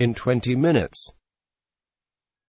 in 20 minutes.